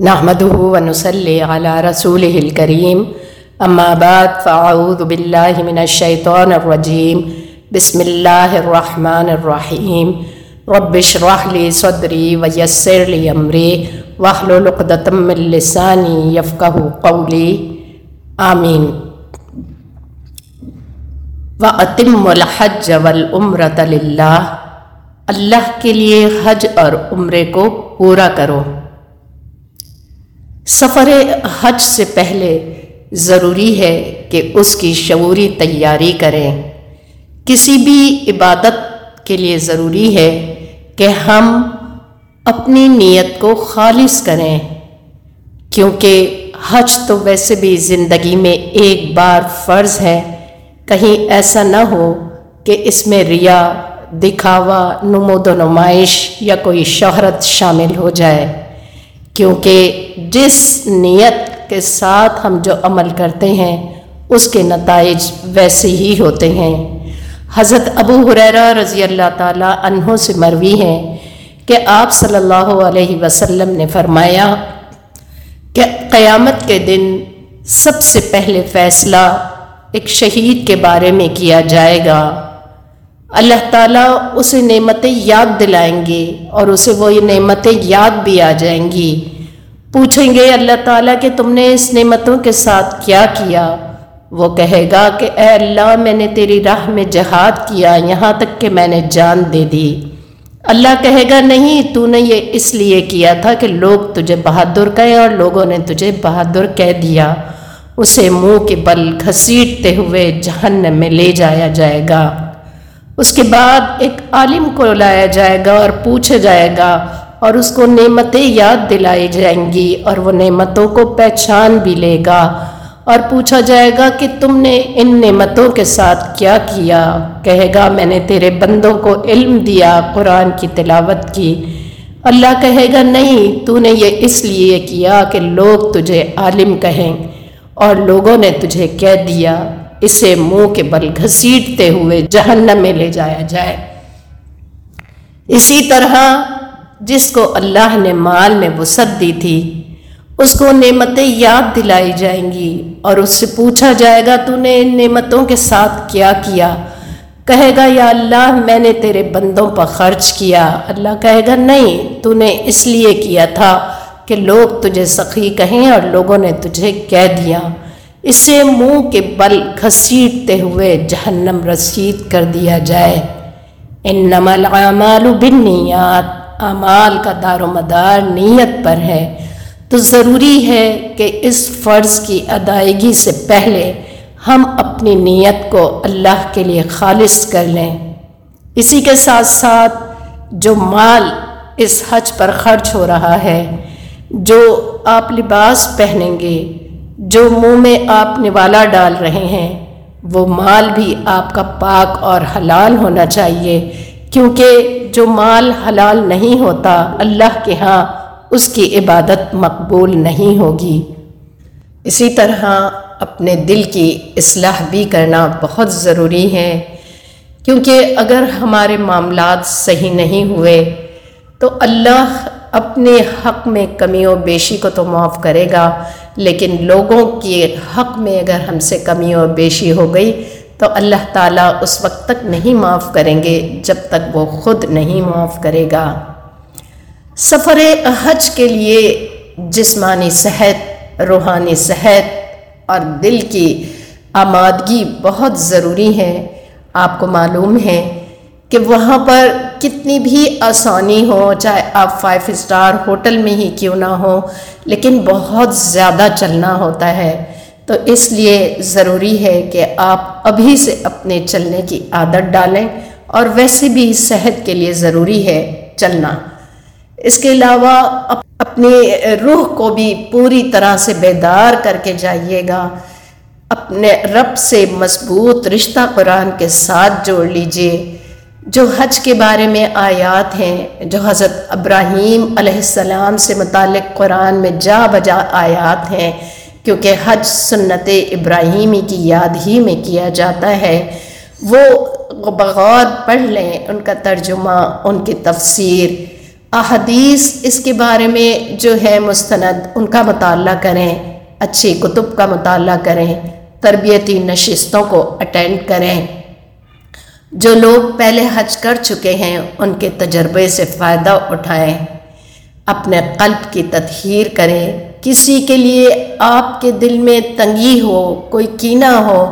نحمده ونصلي على رسوله الكريم. أما بعد، فأعوذ بالله من الشيطان الرجيم. بسم الله الرحمن الرحيم. رب اشرح لي صدري ويسر لي أمري. واحلل عقدة من لساني يفقهوا قولي. آمين. وَأَتِمُّ الْحَجَّ وَالْأُمْرَةَ لِلَّهِ. اللہ کے لیے حج اور عمرے کو پورا کرو۔ سفر حج سے پہلے ضروری ہے کہ اس کی شعوری تیاری کریں۔ کسی بھی عبادت کے لیے ضروری ہے کہ ہم اپنی نیت کو خالص کریں، کیونکہ حج تو ویسے بھی زندگی میں ایک بار فرض ہے۔ کہیں ایسا نہ ہو کہ اس میں ریا، دکھاوا، نمود و نمائش یا کوئی شہرت شامل ہو جائے۔ کیونکہ جس نیت کے ساتھ ہم جو عمل کرتے ہیں، اس کے نتائج ویسے ہی ہوتے ہیں۔ حضرت ابو حریرہ رضی اللہ تعالیٰ عنہ سے مروی ہیں کہ آپ صلی اللہ علیہ وسلم نے فرمایا کہ قیامت کے دن سب سے پہلے فیصلہ ایک شہید کے بارے میں کیا جائے گا۔ اللہ تعالیٰ اسے نعمتیں یاد دلائیں گے اور اسے وہ نعمتیں یاد بھی آ جائیں گی۔ پوچھیں گے اللہ تعالیٰ کہ تم نے اس نعمتوں کے ساتھ کیا کیا؟ وہ کہے گا کہ اے اللہ، میں نے تیری راہ میں جہاد کیا، یہاں تک کہ میں نے جان دے دی۔ اللہ کہے گا، نہیں، تو نے یہ اس لیے کیا تھا کہ لوگ تجھے بہادر کہے اور لوگوں نے تجھے بہادر کہہ دیا۔ اسے منہ کے بل گھسیٹتے ہوئے جہنم میں لے جایا جائے گا۔ اس کے بعد ایک عالم کو لایا جائے گا اور پوچھا جائے گا اور اس کو نعمتیں یاد دلائی جائیں گی اور وہ نعمتوں کو پہچان بھی لے گا اور پوچھا جائے گا کہ تم نے ان نعمتوں کے ساتھ کیا کیا؟ کہے گا، میں نے تیرے بندوں کو علم دیا، قرآن کی تلاوت کی۔ اللہ کہے گا، نہیں، تو نے یہ اس لیے کیا کہ لوگ تجھے عالم کہیں اور لوگوں نے تجھے کہہ دیا۔ اسے منہ کے بل گھسیٹتے ہوئے جہنم میں لے جایا جائے۔ اسی طرح جس کو اللہ نے مال میں وسعت دی تھی، اس کو نعمتیں یاد دلائی جائیں گی اور اس سے پوچھا جائے گا، تو نے ان نعمتوں کے ساتھ کیا کیا؟ کہے گا، یا اللہ، میں نے تیرے بندوں پر خرچ کیا۔ اللہ کہے گا، نہیں، تو نے اس لیے کیا تھا کہ لوگ تجھے سخی کہیں اور لوگوں نے تجھے کہہ دیا۔ اسے منہ کے بل گھسیٹتے ہوئے جہنم رسید کر دیا جائے۔ انما العمال بالنیات، اعمال کا دار و مدار نیت پر ہے۔ تو ضروری ہے کہ اس فرض کی ادائیگی سے پہلے ہم اپنی نیت کو اللہ کے لیے خالص کر لیں۔ اسی کے ساتھ ساتھ جو مال اس حج پر خرچ ہو رہا ہے، جو آپ لباس پہنیں گے جو منہ میں آپ نوالا ڈال رہے ہیں، وہ مال بھی آپ کا پاک اور حلال ہونا چاہیے۔ کیونکہ جو مال حلال نہیں ہوتا، اللہ کے ہاں اس کی عبادت مقبول نہیں ہوگی۔ اسی طرح اپنے دل کی اصلاح بھی کرنا بہت ضروری ہے۔ کیونکہ اگر ہمارے معاملات صحیح نہیں ہوئے، تو اللہ اپنے حق میں کمی و بیشی کو تو معاف کرے گا، لیکن لوگوں کے حق میں اگر ہم سے کمی و بیشی ہو گئی تو اللہ تعالیٰ اس وقت تک نہیں معاف کریں گے جب تک وہ خود نہیں معاف کرے گا۔ سفر حج کے لیے جسمانی صحت، روحانی صحت اور دل کی آمادگی بہت ضروری ہے۔ آپ کو معلوم ہے کہ وہاں پر کتنی بھی آسانی ہو، چاہے آپ فائیو اسٹار ہوٹل میں ہی کیوں نہ ہو، لیکن بہت زیادہ چلنا ہوتا ہے۔ تو اس لیے ضروری ہے کہ آپ ابھی سے اپنے چلنے کی عادت ڈالیں اور ویسے بھی صحت کے لیے ضروری ہے چلنا۔ اس کے علاوہ اپنی روح کو بھی پوری طرح سے بیدار کر کے جائیے گا۔ اپنے رب سے مضبوط رشتہ قرآن کے ساتھ جوڑ لیجیے۔ جو حج کے بارے میں آیات ہیں، جو حضرت ابراہیم علیہ السلام سے متعلق قرآن میں جا بجا آیات ہیں، کیونکہ حج سنت ابراہیمی کی یاد ہی میں کیا جاتا ہے۔ وہ بغور پڑھ لیں، ان کا ترجمہ، ان کی تفسیر، احادیث اس کے بارے میں جو ہے مستند، ان کا مطالعہ کریں، اچھی کتب کا مطالعہ کریں، تربیتی نشستوں کو اٹینڈ کریں۔ جو لوگ پہلے حج کر چکے ہیں، ان کے تجربے سے فائدہ اٹھائیں۔ اپنے قلب کی تطہیر کریں۔ کسی کے لیے آپ کے دل میں تنگی ہو، کوئی کینہ ہو،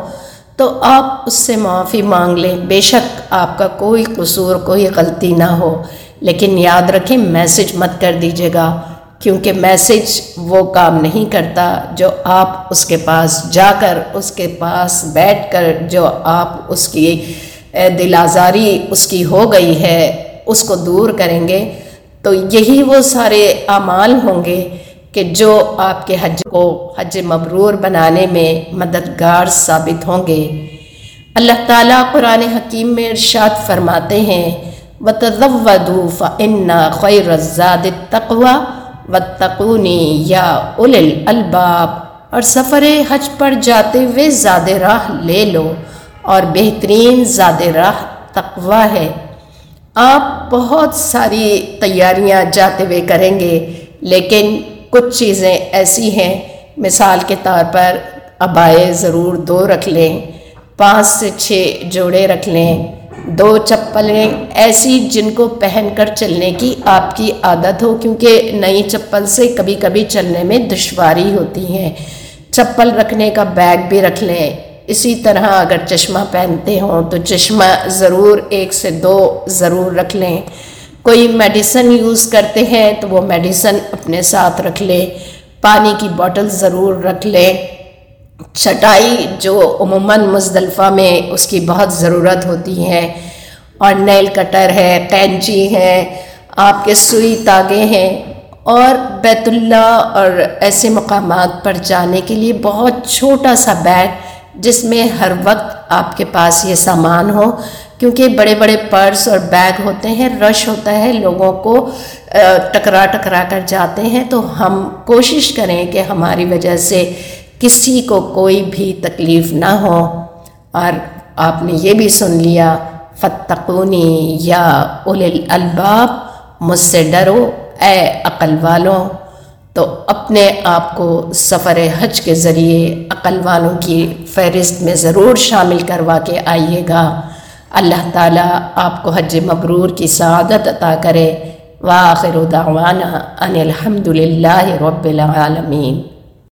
تو آپ اس سے معافی مانگ لیں۔ بے شک آپ کا کوئی قصور، کوئی غلطی نہ ہو۔ لیکن یاد رکھیں، میسج مت کر دیجیے گا، کیونکہ میسج وہ کام نہیں کرتا جو آپ اس کے پاس جا کر، اس کے پاس بیٹھ کر جو آپ اس کی دل آزاری اس کی ہو گئی ہے، اس کو دور کریں گے۔ تو یہی وہ سارے اعمال ہوں گے کہ جو آپ کے حج کو حج مبرور بنانے میں مددگار ثابت ہوں گے۔ اللہ تعالیٰ قرآن حکیم میں ارشاد فرماتے ہیں وَتَذَوَّدُوا فَإِنَّا خَيْرَ الزَّادِ التَّقْوَى وَاتَّقُونِي يَا أُولِي الْأَلْبَابِ۔ اور سفر حج پر جاتے ہوئے زیادہ راہ لے لو۔ اور بہترین زیادہ راہ تقوی ہے۔ آپ بہت ساری تیاریاں جاتے ہوئے کریں گے، لیکن کچھ چیزیں ایسی ہیں۔ مثال کے طور پر ابائے ضرور دو رکھ لیں، پانچ سے چھ جوڑے رکھ لیں، دو چپلیں ایسی جن کو پہن کر چلنے کی آپ کی عادت ہو، کیونکہ نئی چپل سے کبھی کبھی چلنے میں دشواری ہوتی ہے۔ چپل رکھنے کا بیگ بھی رکھ لیں اسی طرح اگر چشمہ پہنتے ہوں تو چشمہ ضرور ایک سے دو ضرور رکھ لیں۔ کوئی میڈیسن یوز کرتے ہیں تو وہ میڈیسن اپنے ساتھ رکھ لیں۔ پانی کی بوٹل ضرور رکھ لیں۔ چٹائی جو عموماً مزدلفہ میں اس کی بہت ضرورت ہوتی ہے۔ اور نیل کٹر ہے کینچی ہے آپ کے سوئی تاگے ہیں۔ اور بیت اللہ اور ایسے مقامات پر جانے کے لیے بہت چھوٹا سا بیگ جس میں ہر وقت آپ کے پاس یہ سامان ہو، کیونکہ بڑے بڑے پرس اور بیگ ہوتے ہیں، رش ہوتا ہے، لوگوں کو ٹکرا ٹکرا کر جاتے ہیں۔ تو ہم کوشش کریں کہ ہماری وجہ سے کسی کو کوئی بھی تکلیف نہ ہو۔ اور آپ نے یہ بھی سن لیا فتقونی یا اول الباب مجھ سے ڈرو، اے عقل والوں۔ تو اپنے آپ کو سفر حج کے ذریعے عقل والوں کی فہرست میں ضرور شامل کروا کے آئیے گا۔ اللہ تعالیٰ آپ کو حج مبرور کی سعادت عطا کرے۔ واخر دعوانا ان الحمد للہ رب العالمین۔